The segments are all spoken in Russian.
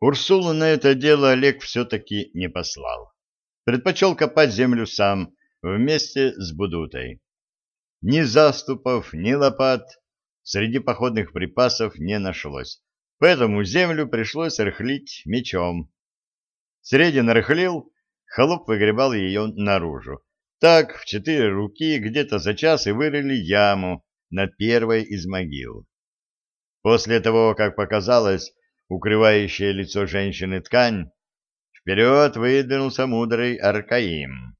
Урсулу на это дело Олег все-таки не послал. Предпочел копать землю сам, вместе с Будутой. Ни заступов, ни лопат среди походных припасов не нашлось, поэтому землю пришлось рыхлить мечом. Средин рыхлил, холоп выгребал ее наружу. Так в четыре руки где-то за час и вырыли яму над первой из могил. После того, как показалось, укрывающая лицо женщины ткань, вперед выдвинулся мудрый Аркаим.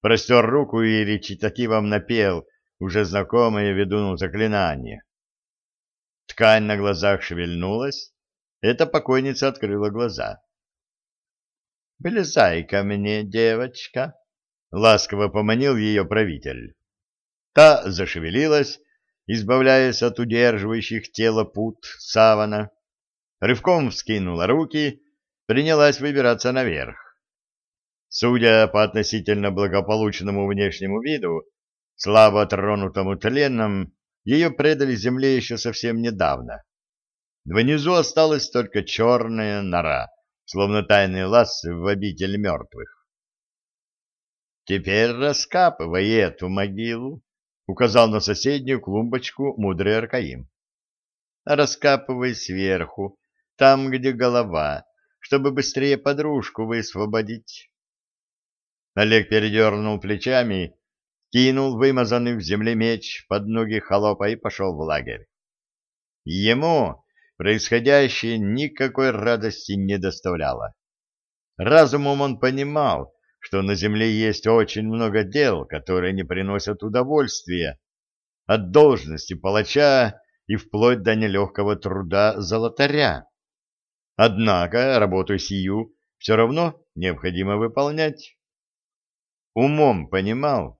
Простер руку и речитативом напел уже знакомое ведуну заклинание. Ткань на глазах шевельнулась, эта покойница открыла глаза. «Влезай ко мне, девочка!» — ласково поманил ее правитель. Та зашевелилась, избавляясь от удерживающих тело пут савана, рывком вскинула руки, принялась выбираться наверх. Судя по относительно благополучному внешнему виду, слабо тронутому тленом, ее предали земле еще совсем недавно. Внизу осталась только черная нора, словно тайный лаз в обитель мертвых. «Теперь раскапывай эту могилу», — указал на соседнюю клумбочку мудрый Аркаим. «Раскапывай сверху, там, где голова, чтобы быстрее подружку высвободить». Олег передернул плечами, кинул вымазанный в земле меч под ноги холопа и пошел в лагерь. Ему происходящее никакой радости не доставляло. Разумом он понимал, что на земле есть очень много дел, которые не приносят удовольствия, от должности палача и вплоть до нелегкого труда золотаря. Однако работу сию все равно необходимо выполнять. Умом понимал,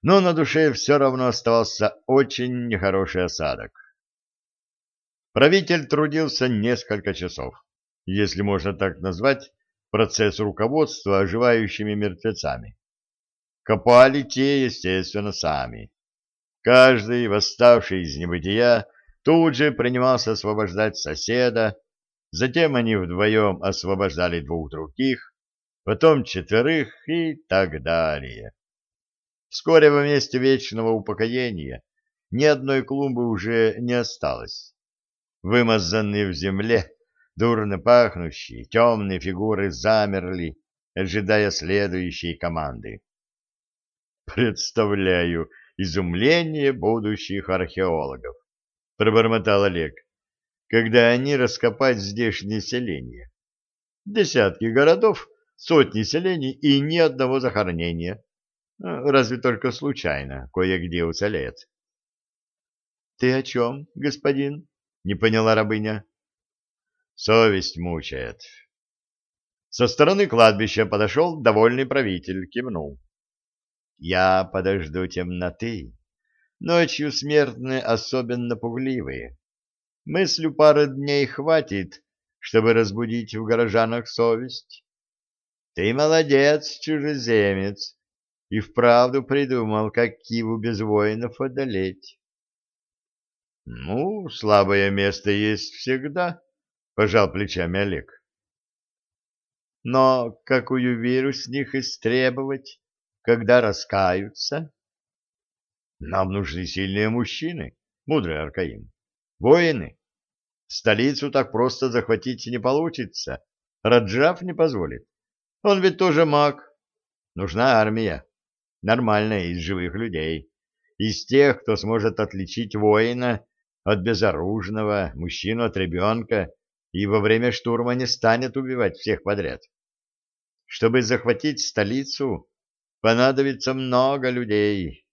но на душе все равно оставался очень нехороший осадок. Правитель трудился несколько часов, если можно так назвать процесс руководства оживающими мертвецами. Копали те, естественно, сами. Каждый, восставший из небытия, тут же принимался освобождать соседа, затем они вдвоем освобождали двух других, потом четверых и так далее. Вскоре во месте вечного упокоения ни одной клумбы уже не осталось. Вымазанные в земле, дурно пахнущие, темные фигуры замерли, ожидая следующей команды. «Представляю изумление будущих археологов», — пробормотал Олег, «когда они раскопают здешнее селение. Десятки городов, сотни селений и ни одного захоронения. Ну, разве только случайно кое-где уцелеет. — Ты о чем, господин? — не поняла рабыня. — Совесть мучает. Со стороны кладбища подошел довольный правитель, кивнул. — Я подожду темноты. Ночью смертные особенно пугливые. Мыслю пары дней хватит, чтобы разбудить в горожанах совесть. Ты молодец, чужеземец, и вправду придумал, как Киву без воинов одолеть. — Ну, слабое место есть всегда, — пожал плечами Олег. — Но какую веру с них истребовать, когда раскаются? — Нам нужны сильные мужчины, мудрый Аркаим. Воины. Столицу так просто захватить не получится. Раджав не позволит. Он ведь тоже маг. Нужна армия нормальная из живых людей, из тех, кто сможет отличить воина от безоружного, мужчину от ребенка, и во время штурма не станет убивать всех подряд. Чтобы захватить столицу, понадобится много людей.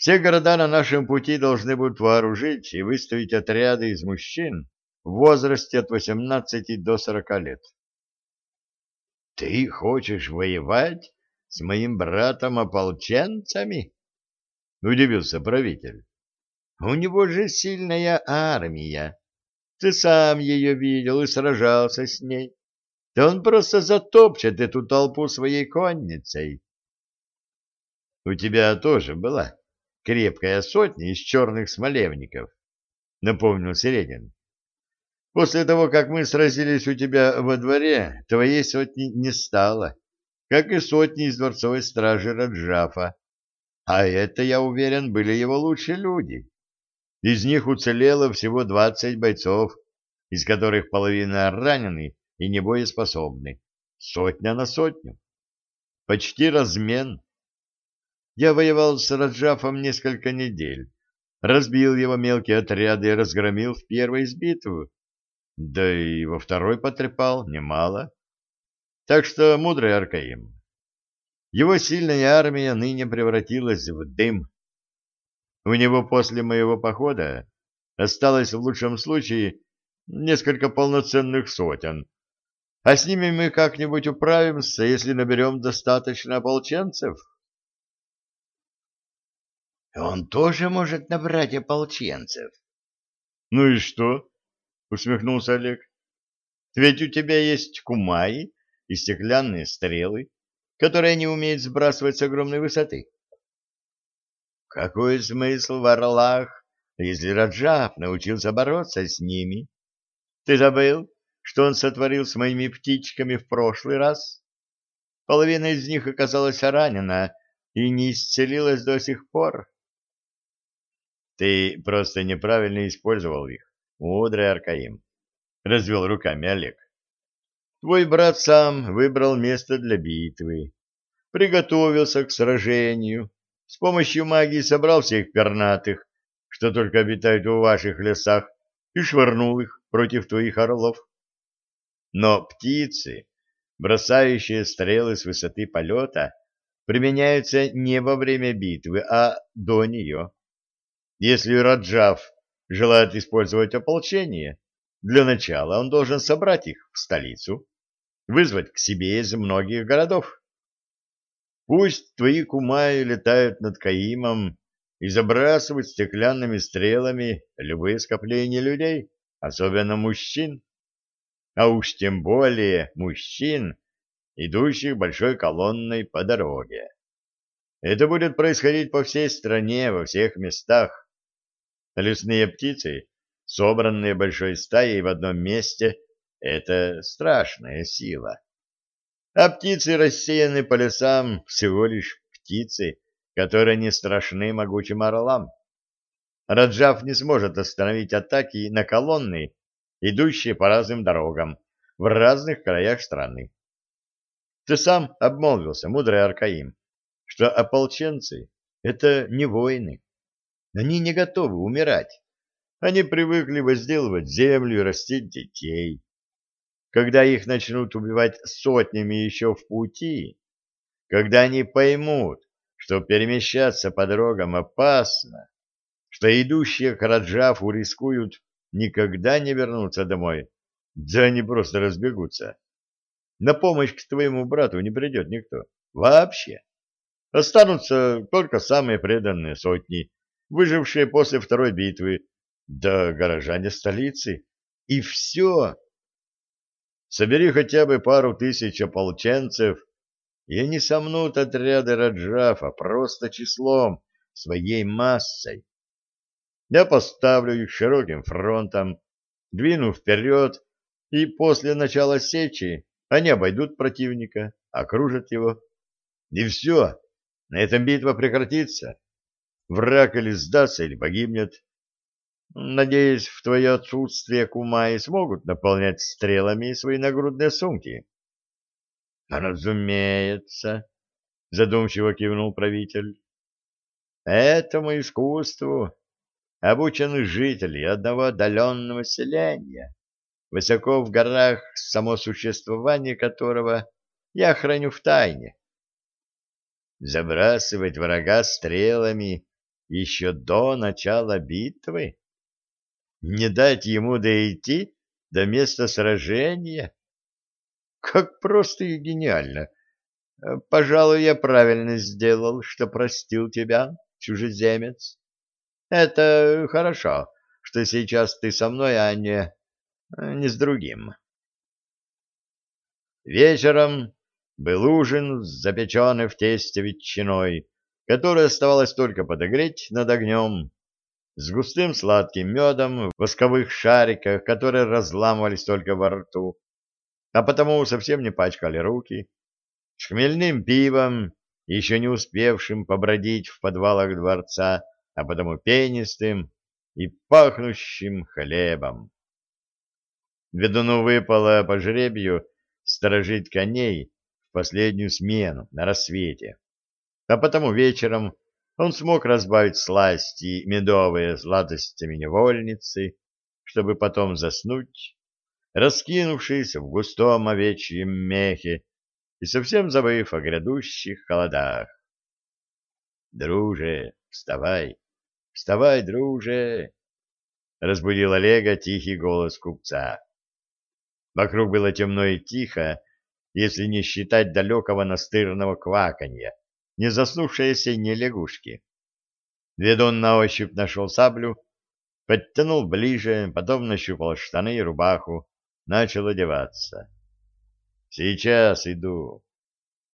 Все города на нашем пути должны будут вооружить и выставить отряды из мужчин в возрасте от 18 до 40 лет. Ты хочешь воевать с моим братом-ополченцами? — удивился правитель. — У него же сильная армия. Ты сам ее видел и сражался с ней. Да он просто затопчет эту толпу своей конницей. — У тебя тоже была крепкая сотня из черных смолевников, — напомнил Середин. После того, как мы сразились у тебя во дворе, твоей сотни не стало, как и сотни из дворцовой стражи Раджафа. А это, я уверен, были его лучшие люди. Из них уцелело всего двадцать бойцов, из которых половина ранены и небоеспособны. Сотня на сотню. Почти размен. Я воевал с Раджафом несколько недель, разбил его мелкие отряды и разгромил в первой из битвы. Да и во второй потрепал немало. Так что мудрый Аркаим. Его сильная армия ныне превратилась в дым. У него после моего похода осталось в лучшем случае несколько полноценных сотен, а с ними мы как-нибудь управимся, если наберем достаточно ополченцев. Он тоже может набрать ополченцев. Ну и что? Усмехнулся Олег. Ведь у тебя есть кумаи и стеклянные стрелы, которые не умеют сбрасывать с огромной высоты. Какой смысл в орлах, если Раджав научился бороться с ними? Ты забыл, что он сотворил с моими птичками в прошлый раз? Половина из них оказалась ранена и не исцелилась до сих пор. Ты просто неправильно использовал их, мудрый Аркаим. Развел руками Олег. Твой брат сам выбрал место для битвы, приготовился к сражению, с помощью магии собрал всех пернатых, что только обитают в ваших лесах, и швырнул их против твоих орлов. Но птицы, бросающие стрелы с высоты полета, применяются не во время битвы, а до нее. Если Раджав желает использовать ополчение, для начала он должен собрать их в столицу, вызвать к себе из многих городов. Пусть твои кумаи летают над Каимом и забрасывают стеклянными стрелами любые скопления людей, особенно мужчин, а уж тем более мужчин, идущих большой колонной по дороге. Это будет происходить по всей стране, во всех местах. Лесные птицы, собранные большой стаей в одном месте, — это страшная сила. А птицы, рассеянные по лесам, всего лишь птицы, которые не страшны могучим орлам. Раджав не сможет остановить атаки на колонны, идущие по разным дорогам, в разных краях страны. Ты сам обмолвился, мудрый Аркаим, что ополченцы — это не воины. Они не готовы умирать. Они привыкли возделывать землю и растить детей. Когда их начнут убивать сотнями еще в пути, когда они поймут, что перемещаться по дорогам опасно, что идущие к Раджафу рискуют никогда не вернуться домой, да они просто разбегутся. На помощь к твоему брату не придет никто. Вообще. Останутся только самые преданные сотни, выжившие после второй битвы, да горожане столицы. И все. Собери хотя бы пару тысяч ополченцев, и они сомнут отряды Раджафа просто числом, своей массой. Я поставлю их широким фронтом, двину вперед, и после начала сечи они обойдут противника, окружат его. И все, на этом битва прекратится. Враг или сдастся, или погибнет. Надеюсь, в твое отсутствие кумаи смогут наполнять стрелами свои нагрудные сумки. — Разумеется, — задумчиво кивнул правитель. — Этому искусству обучены жители одного отдаленного селения, высоко в горах, само существование которого я храню в тайне. Забрасывать врага стрелами еще до начала битвы? Не дать ему дойти до места сражения? Как просто и гениально! Пожалуй, я правильно сделал, что простил тебя, чужеземец. Это хорошо, что сейчас ты со мной, а не, не с другим. Вечером был ужин, запеченный в тесте ветчиной, которую оставалось только подогреть над огнем. с густым сладким медом в восковых шариках, которые разламывались только во рту, а потому совсем не пачкали руки, с хмельным пивом, еще не успевшим побродить в подвалах дворца, а потому пенистым и пахнущим хлебом. Ведуну выпало по жребию сторожить коней в последнюю смену на рассвете, а потому вечером он смог разбавить сласти медовые сладостями невольницы, чтобы потом заснуть, раскинувшись в густом овечьем мехе и совсем забыв о грядущих холодах. «Друже, вставай, вставай, друже!» — разбудил Олега тихий голос купца. Вокруг было темно и тихо, если не считать далекого настырного кваканья, не заснувшей осенней лягушки. Ведун на ощупь нашел саблю, подтянул ближе, потом нащупал штаны и рубаху, начал одеваться. — Сейчас иду.